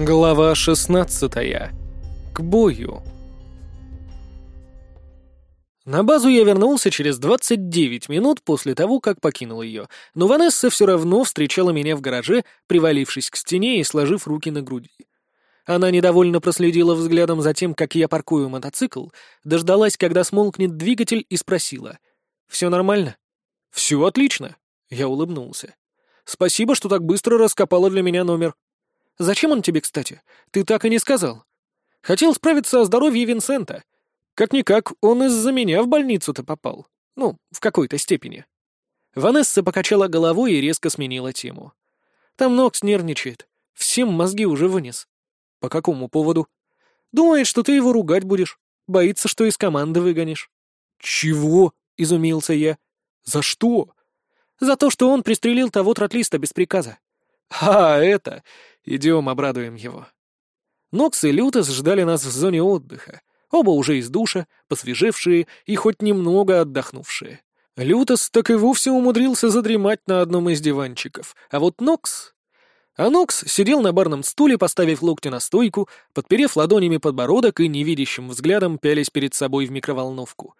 Глава 16. К бою. На базу я вернулся через 29 минут после того, как покинул ее, но Ванесса все равно встречала меня в гараже, привалившись к стене и сложив руки на груди. Она недовольно проследила взглядом за тем, как я паркую мотоцикл, дождалась, когда смолкнет двигатель, и спросила. «Все нормально?» «Все отлично», — я улыбнулся. «Спасибо, что так быстро раскопала для меня номер». Зачем он тебе, кстати? Ты так и не сказал. Хотел справиться о здоровье Винсента. Как-никак, он из-за меня в больницу-то попал. Ну, в какой-то степени. Ванесса покачала головой и резко сменила тему. Там Нокс нервничает. Всем мозги уже вынес. По какому поводу? Думает, что ты его ругать будешь. Боится, что из команды выгонишь. Чего? — изумился я. За что? За то, что он пристрелил того тротлиста без приказа. А, это... Идем, обрадуем его. Нокс и Лютес ждали нас в зоне отдыха. Оба уже из душа, посвежевшие и хоть немного отдохнувшие. Лютес так и вовсе умудрился задремать на одном из диванчиков, а вот Нокс... А Нокс сидел на барном стуле, поставив локти на стойку, подперев ладонями подбородок и невидящим взглядом пялись перед собой в микроволновку.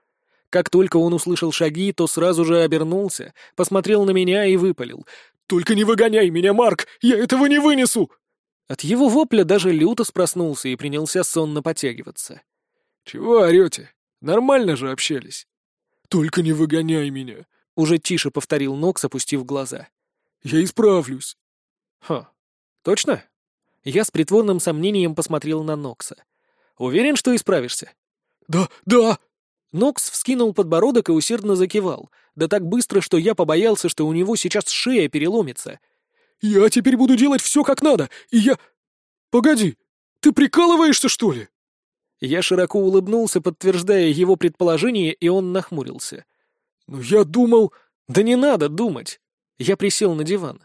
Как только он услышал шаги, то сразу же обернулся, посмотрел на меня и выпалил. «Только не выгоняй меня, Марк! Я этого не вынесу!» От его вопля даже Лютос проснулся и принялся сонно потягиваться. «Чего орете? Нормально же общались». «Только не выгоняй меня!» — уже тише повторил Нокс, опустив глаза. «Я исправлюсь». «Ха, точно?» Я с притворным сомнением посмотрел на Нокса. «Уверен, что исправишься?» «Да, да!» Нокс вскинул подбородок и усердно закивал, да так быстро, что я побоялся, что у него сейчас шея переломится. «Я теперь буду делать все как надо, и я...» «Погоди, ты прикалываешься, что ли?» Я широко улыбнулся, подтверждая его предположение, и он нахмурился. «Ну я думал...» «Да не надо думать!» Я присел на диван.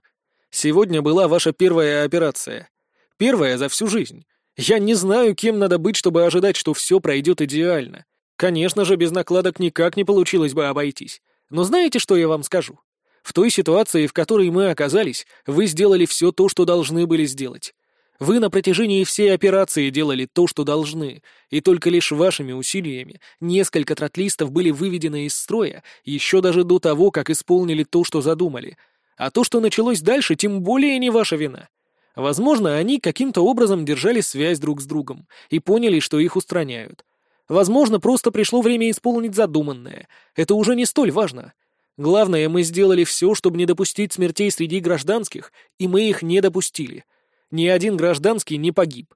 «Сегодня была ваша первая операция. Первая за всю жизнь. Я не знаю, кем надо быть, чтобы ожидать, что все пройдет идеально. Конечно же, без накладок никак не получилось бы обойтись. Но знаете, что я вам скажу? В той ситуации, в которой мы оказались, вы сделали все то, что должны были сделать. Вы на протяжении всей операции делали то, что должны, и только лишь вашими усилиями несколько тротлистов были выведены из строя еще даже до того, как исполнили то, что задумали. А то, что началось дальше, тем более не ваша вина. Возможно, они каким-то образом держали связь друг с другом и поняли, что их устраняют. Возможно, просто пришло время исполнить задуманное. Это уже не столь важно. Главное, мы сделали все, чтобы не допустить смертей среди гражданских, и мы их не допустили. Ни один гражданский не погиб.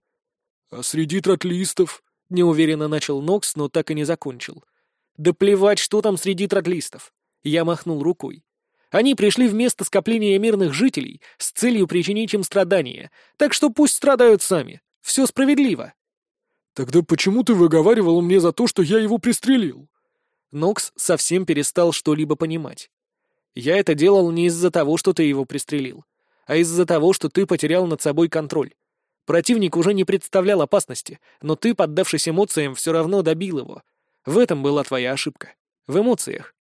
«А среди тротлистов?» — неуверенно начал Нокс, но так и не закончил. «Да плевать, что там среди тротлистов!» Я махнул рукой. Они пришли в место скопления мирных жителей с целью причинить им страдания, так что пусть страдают сами. Все справедливо. «Тогда почему ты выговаривал мне за то, что я его пристрелил?» Нокс совсем перестал что-либо понимать. «Я это делал не из-за того, что ты его пристрелил, а из-за того, что ты потерял над собой контроль. Противник уже не представлял опасности, но ты, поддавшись эмоциям, все равно добил его. В этом была твоя ошибка. В эмоциях.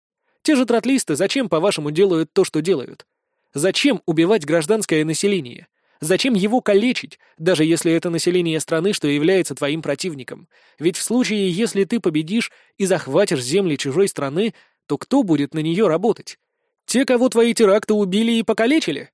Те же тротлисты зачем, по-вашему, делают то, что делают? Зачем убивать гражданское население? Зачем его калечить, даже если это население страны, что является твоим противником? Ведь в случае, если ты победишь и захватишь земли чужой страны, то кто будет на нее работать? Те, кого твои теракты убили и покалечили?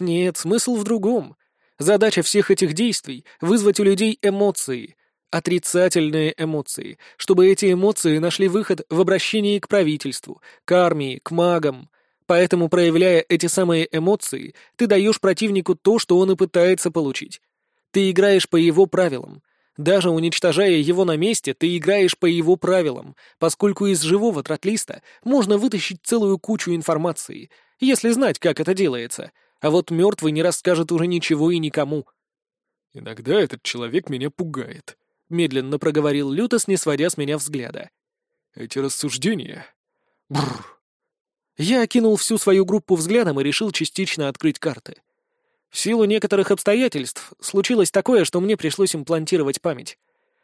Нет, смысл в другом. Задача всех этих действий — вызвать у людей эмоции, отрицательные эмоции, чтобы эти эмоции нашли выход в обращении к правительству, к армии, к магам, Поэтому, проявляя эти самые эмоции, ты даешь противнику то, что он и пытается получить. Ты играешь по его правилам. Даже уничтожая его на месте, ты играешь по его правилам, поскольку из живого тротлиста можно вытащить целую кучу информации, если знать, как это делается, а вот мертвый не расскажет уже ничего и никому. «Иногда этот человек меня пугает», — медленно проговорил Лютос, не сводя с меня взгляда. «Эти рассуждения...» Бррр. Я окинул всю свою группу взглядом и решил частично открыть карты. В силу некоторых обстоятельств случилось такое, что мне пришлось имплантировать память.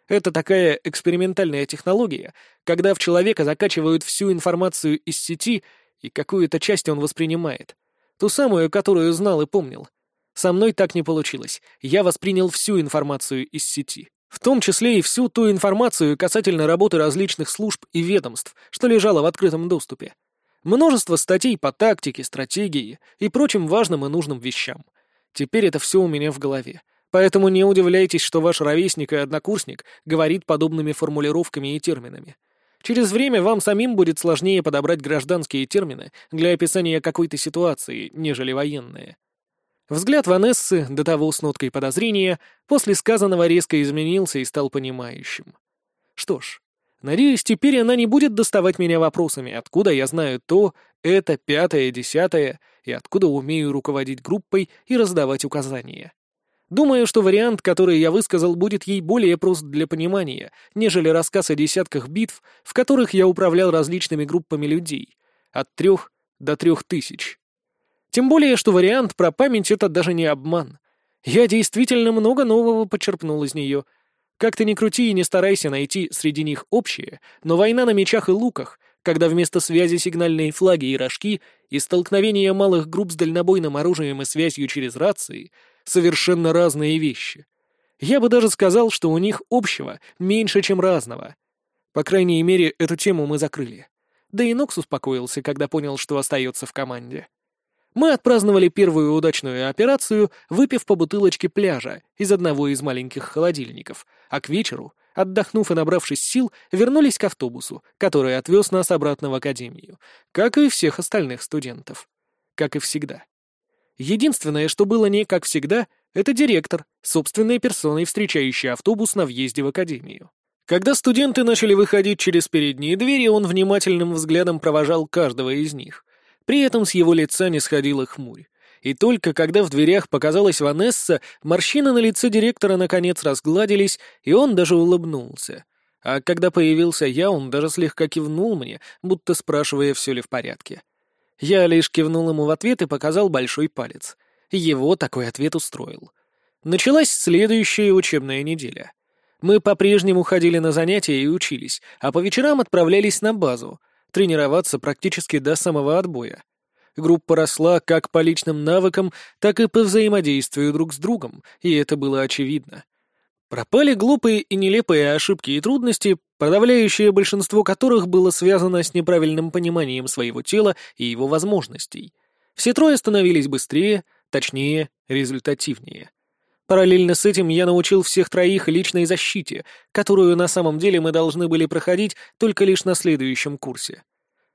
Это такая экспериментальная технология, когда в человека закачивают всю информацию из сети, и какую-то часть он воспринимает. Ту самую, которую знал и помнил. Со мной так не получилось. Я воспринял всю информацию из сети. В том числе и всю ту информацию касательно работы различных служб и ведомств, что лежало в открытом доступе. Множество статей по тактике, стратегии и прочим важным и нужным вещам. Теперь это все у меня в голове. Поэтому не удивляйтесь, что ваш ровесник и однокурсник говорит подобными формулировками и терминами. Через время вам самим будет сложнее подобрать гражданские термины для описания какой-то ситуации, нежели военные. Взгляд Ванессы, до того с ноткой подозрения, после сказанного резко изменился и стал понимающим. Что ж, надеюсь, теперь она не будет доставать меня вопросами, откуда я знаю то, это, пятое, десятое, и откуда умею руководить группой и раздавать указания. Думаю, что вариант, который я высказал, будет ей более прост для понимания, нежели рассказ о десятках битв, в которых я управлял различными группами людей, от трех до трех тысяч. Тем более, что вариант про память — это даже не обман. Я действительно много нового почерпнул из нее. Как ты ни крути и не старайся найти среди них общее, но война на мечах и луках, когда вместо связи сигнальные флаги и рожки и столкновения малых групп с дальнобойным оружием и связью через рации — совершенно разные вещи. Я бы даже сказал, что у них общего меньше, чем разного. По крайней мере, эту тему мы закрыли. Да и Нокс успокоился, когда понял, что остается в команде. Мы отпраздновали первую удачную операцию, выпив по бутылочке пляжа из одного из маленьких холодильников, а к вечеру, отдохнув и набравшись сил, вернулись к автобусу, который отвез нас обратно в академию, как и всех остальных студентов. Как и всегда. Единственное, что было не как всегда, это директор, собственной персоной встречающий автобус на въезде в академию. Когда студенты начали выходить через передние двери, он внимательным взглядом провожал каждого из них. При этом с его лица не сходила хмурь. И только когда в дверях показалась Ванесса, морщины на лице директора наконец разгладились, и он даже улыбнулся. А когда появился я, он даже слегка кивнул мне, будто спрашивая, все ли в порядке. Я лишь кивнул ему в ответ и показал большой палец. Его такой ответ устроил. Началась следующая учебная неделя. Мы по-прежнему ходили на занятия и учились, а по вечерам отправлялись на базу, тренироваться практически до самого отбоя. Группа росла как по личным навыкам, так и по взаимодействию друг с другом, и это было очевидно. Пропали глупые и нелепые ошибки и трудности, подавляющее большинство которых было связано с неправильным пониманием своего тела и его возможностей. Все трое становились быстрее, точнее, результативнее. Параллельно с этим я научил всех троих личной защите, которую на самом деле мы должны были проходить только лишь на следующем курсе.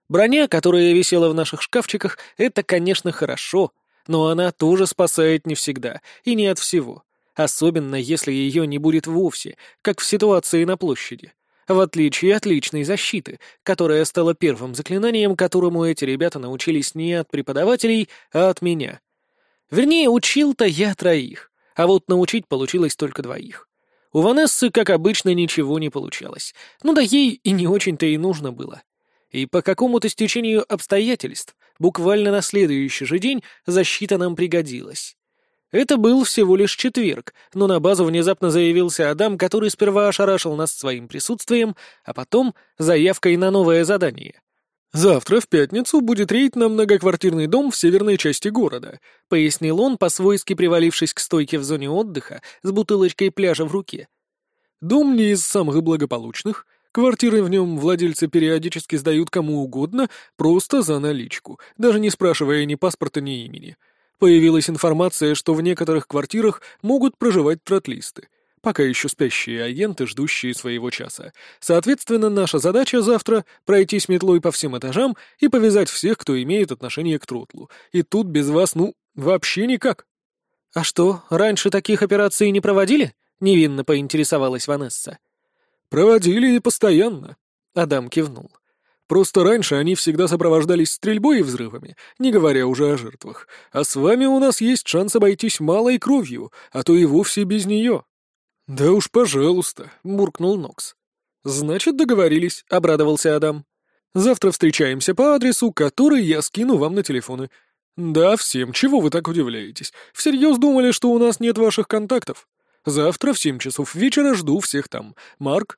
Броня, которая висела в наших шкафчиках, это, конечно, хорошо, но она тоже спасает не всегда и не от всего особенно если ее не будет вовсе, как в ситуации на площади. В отличие от личной защиты, которая стала первым заклинанием, которому эти ребята научились не от преподавателей, а от меня. Вернее, учил-то я троих, а вот научить получилось только двоих. У Ванессы, как обычно, ничего не получалось. Ну да ей и не очень-то и нужно было. И по какому-то стечению обстоятельств, буквально на следующий же день, защита нам пригодилась. Это был всего лишь четверг, но на базу внезапно заявился Адам, который сперва ошарашил нас своим присутствием, а потом заявкой на новое задание. «Завтра, в пятницу, будет рейд на многоквартирный дом в северной части города», — пояснил он, по-свойски привалившись к стойке в зоне отдыха с бутылочкой пляжа в руке. «Дом не из самых благополучных, Квартиры в нем владельцы периодически сдают кому угодно, просто за наличку, даже не спрашивая ни паспорта, ни имени. Появилась информация, что в некоторых квартирах могут проживать тротлисты, пока еще спящие агенты, ждущие своего часа. Соответственно, наша задача завтра — пройтись метлой по всем этажам и повязать всех, кто имеет отношение к тротлу. И тут без вас, ну, вообще никак. «А что, раньше таких операций не проводили?» — невинно поинтересовалась Ванесса. «Проводили и постоянно», — Адам кивнул. Просто раньше они всегда сопровождались стрельбой и взрывами, не говоря уже о жертвах. А с вами у нас есть шанс обойтись малой кровью, а то и вовсе без нее». «Да уж, пожалуйста», — буркнул Нокс. «Значит, договорились», — обрадовался Адам. «Завтра встречаемся по адресу, который я скину вам на телефоны». «Да, всем, чего вы так удивляетесь? Всерьез думали, что у нас нет ваших контактов? Завтра в семь часов вечера жду всех там. Марк?»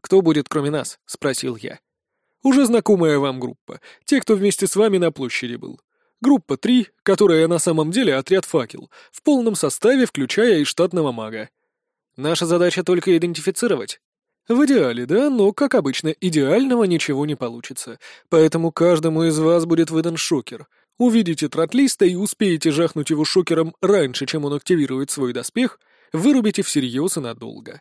«Кто будет кроме нас?» — спросил я. Уже знакомая вам группа, те, кто вместе с вами на площади был. Группа 3, которая на самом деле отряд «Факел», в полном составе, включая и штатного мага. Наша задача только идентифицировать. В идеале, да, но, как обычно, идеального ничего не получится. Поэтому каждому из вас будет выдан шокер. Увидите тротлиста и успеете жахнуть его шокером раньше, чем он активирует свой доспех, вырубите всерьез и надолго.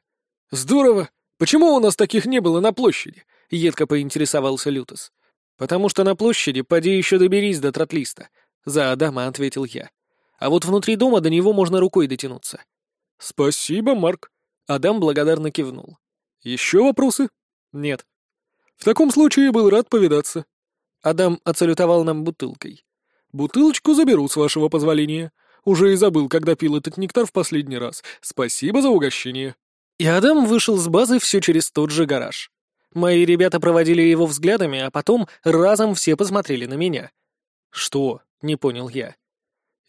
Здорово! Почему у нас таких не было на площади? Едко поинтересовался Лютос. «Потому что на площади поди еще доберись до тротлиста», — за Адама ответил я. «А вот внутри дома до него можно рукой дотянуться». «Спасибо, Марк», — Адам благодарно кивнул. «Еще вопросы?» «Нет». «В таком случае был рад повидаться». Адам оцалютовал нам бутылкой. «Бутылочку заберу, с вашего позволения. Уже и забыл, когда пил этот нектар в последний раз. Спасибо за угощение». И Адам вышел с базы все через тот же гараж. Мои ребята проводили его взглядами, а потом разом все посмотрели на меня. «Что?» — не понял я.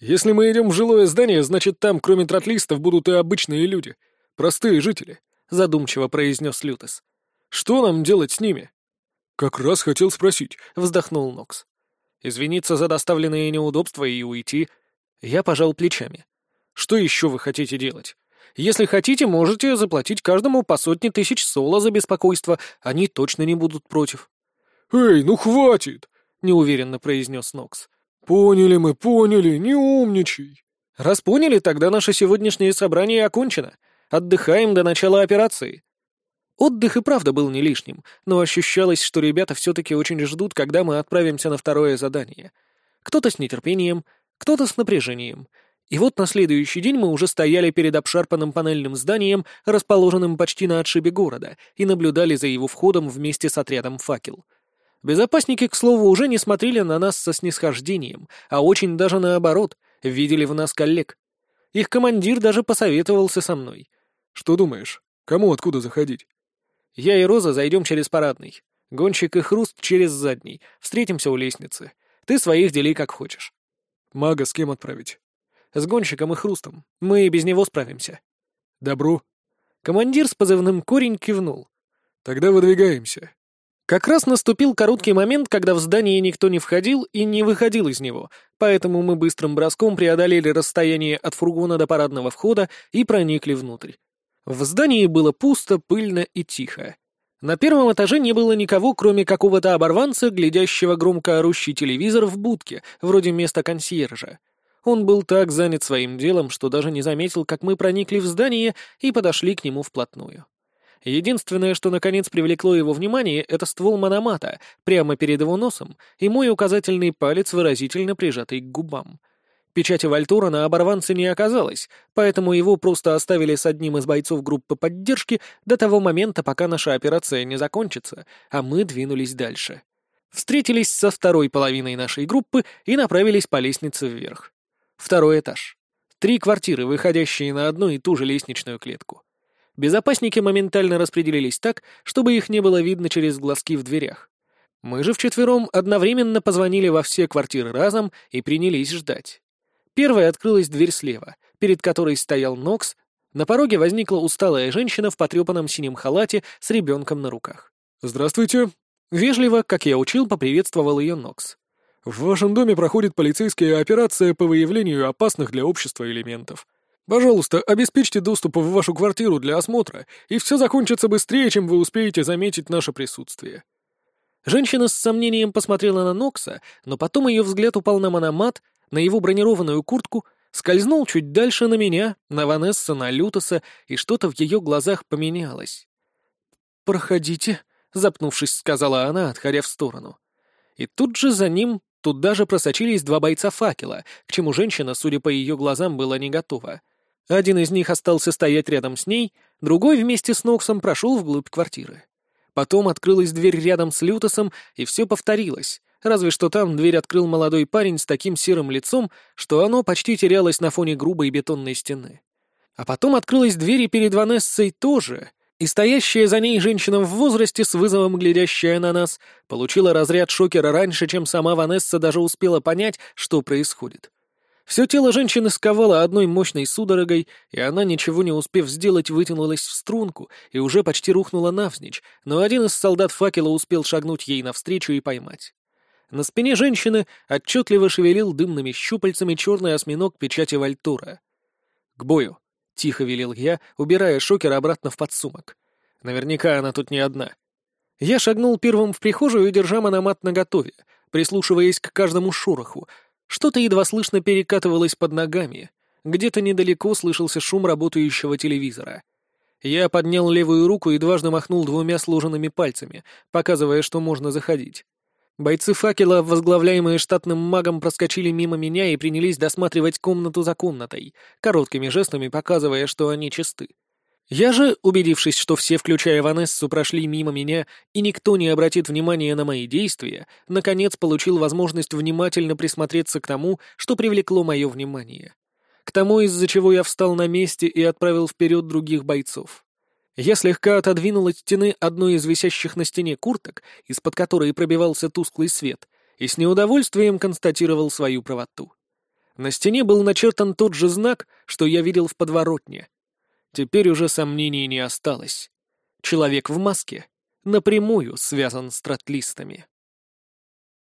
«Если мы идем в жилое здание, значит, там, кроме тротлистов, будут и обычные люди. Простые жители», — задумчиво произнес Лютес. «Что нам делать с ними?» «Как раз хотел спросить», — вздохнул Нокс. «Извиниться за доставленные неудобства и уйти». Я пожал плечами. «Что еще вы хотите делать? Если хотите, можете заплатить каждому по сотне тысяч соло за беспокойство, они точно не будут против». «Эй, ну хватит!» — неуверенно произнес Нокс. «Поняли мы, поняли, не умничай». «Раз поняли, тогда наше сегодняшнее собрание окончено. Отдыхаем до начала операции». Отдых и правда был не лишним, но ощущалось, что ребята все-таки очень ждут, когда мы отправимся на второе задание. Кто-то с нетерпением, кто-то с напряжением — и вот на следующий день мы уже стояли перед обшарпанным панельным зданием, расположенным почти на отшибе города, и наблюдали за его входом вместе с отрядом «Факел». Безопасники, к слову, уже не смотрели на нас со снисхождением, а очень даже наоборот, видели в нас коллег. Их командир даже посоветовался со мной. «Что думаешь, кому откуда заходить?» «Я и Роза зайдем через парадный. Гонщик и Хруст через задний. Встретимся у лестницы. Ты своих дели как хочешь». «Мага с кем отправить?» С гонщиком и хрустом. Мы и без него справимся». «Добро». Командир с позывным «Корень» кивнул. «Тогда выдвигаемся». Как раз наступил короткий момент, когда в здание никто не входил и не выходил из него, поэтому мы быстрым броском преодолели расстояние от фургона до парадного входа и проникли внутрь. В здании было пусто, пыльно и тихо. На первом этаже не было никого, кроме какого-то оборванца, глядящего громко орущий телевизор в будке, вроде места консьержа. Он был так занят своим делом, что даже не заметил, как мы проникли в здание и подошли к нему вплотную. Единственное, что наконец привлекло его внимание, это ствол мономата прямо перед его носом и мой указательный палец выразительно прижатый к губам. Печати Вальтура на оборванце не оказалось, поэтому его просто оставили с одним из бойцов группы поддержки до того момента, пока наша операция не закончится, а мы двинулись дальше. Встретились со второй половиной нашей группы и направились по лестнице вверх. Второй этаж. Три квартиры, выходящие на одну и ту же лестничную клетку. Безопасники моментально распределились так, чтобы их не было видно через глазки в дверях. Мы же вчетвером одновременно позвонили во все квартиры разом и принялись ждать. Первая открылась дверь слева, перед которой стоял Нокс. На пороге возникла усталая женщина в потрепанном синем халате с ребенком на руках. «Здравствуйте!» Вежливо, как я учил, поприветствовал ее Нокс. В вашем доме проходит полицейская операция по выявлению опасных для общества элементов. Пожалуйста, обеспечьте доступ в вашу квартиру для осмотра, и все закончится быстрее, чем вы успеете заметить наше присутствие». Женщина с сомнением посмотрела на Нокса, но потом ее взгляд упал на Мономат, на его бронированную куртку, скользнул чуть дальше на меня, на Ванесса, на Лютоса, и что-то в ее глазах поменялось. «Проходите», — запнувшись, сказала она, отходя в сторону. И тут же за ним Туда же просочились два бойца факела, к чему женщина, судя по ее глазам, была не готова. Один из них остался стоять рядом с ней, другой вместе с Ноксом прошел вглубь квартиры. Потом открылась дверь рядом с Лютосом, и все повторилось, разве что там дверь открыл молодой парень с таким серым лицом, что оно почти терялось на фоне грубой бетонной стены. А потом открылась дверь и перед Ванессой тоже — и стоящая за ней женщина в возрасте, с вызовом глядящая на нас, получила разряд шокера раньше, чем сама Ванесса даже успела понять, что происходит. Все тело женщины сковало одной мощной судорогой, и она, ничего не успев сделать, вытянулась в струнку и уже почти рухнула навзничь, но один из солдат факела успел шагнуть ей навстречу и поймать. На спине женщины отчетливо шевелил дымными щупальцами черный осьминог печати Вальтура. «К бою!» — тихо велел я, убирая шокер обратно в подсумок. «Наверняка она тут не одна». Я шагнул первым в прихожую, держа мономат наготове, прислушиваясь к каждому шороху. Что-то едва слышно перекатывалось под ногами. Где-то недалеко слышался шум работающего телевизора. Я поднял левую руку и дважды махнул двумя сложенными пальцами, показывая, что можно заходить. Бойцы факела, возглавляемые штатным магом, проскочили мимо меня и принялись досматривать комнату за комнатой, короткими жестами показывая, что они чисты. Я же, убедившись, что все, включая Ванессу, прошли мимо меня и никто не обратит внимания на мои действия, наконец получил возможность внимательно присмотреться к тому, что привлекло мое внимание к тому, из-за чего я встал на месте и отправил вперед других бойцов. Я слегка отодвинул от стены одну из висящих на стене курток, из-под которой пробивался тусклый свет, и с неудовольствием констатировал свою правоту. На стене был начертан тот же знак, что я видел в подворотне. Теперь уже сомнений не осталось. Человек в маске напрямую связан с тротлистами.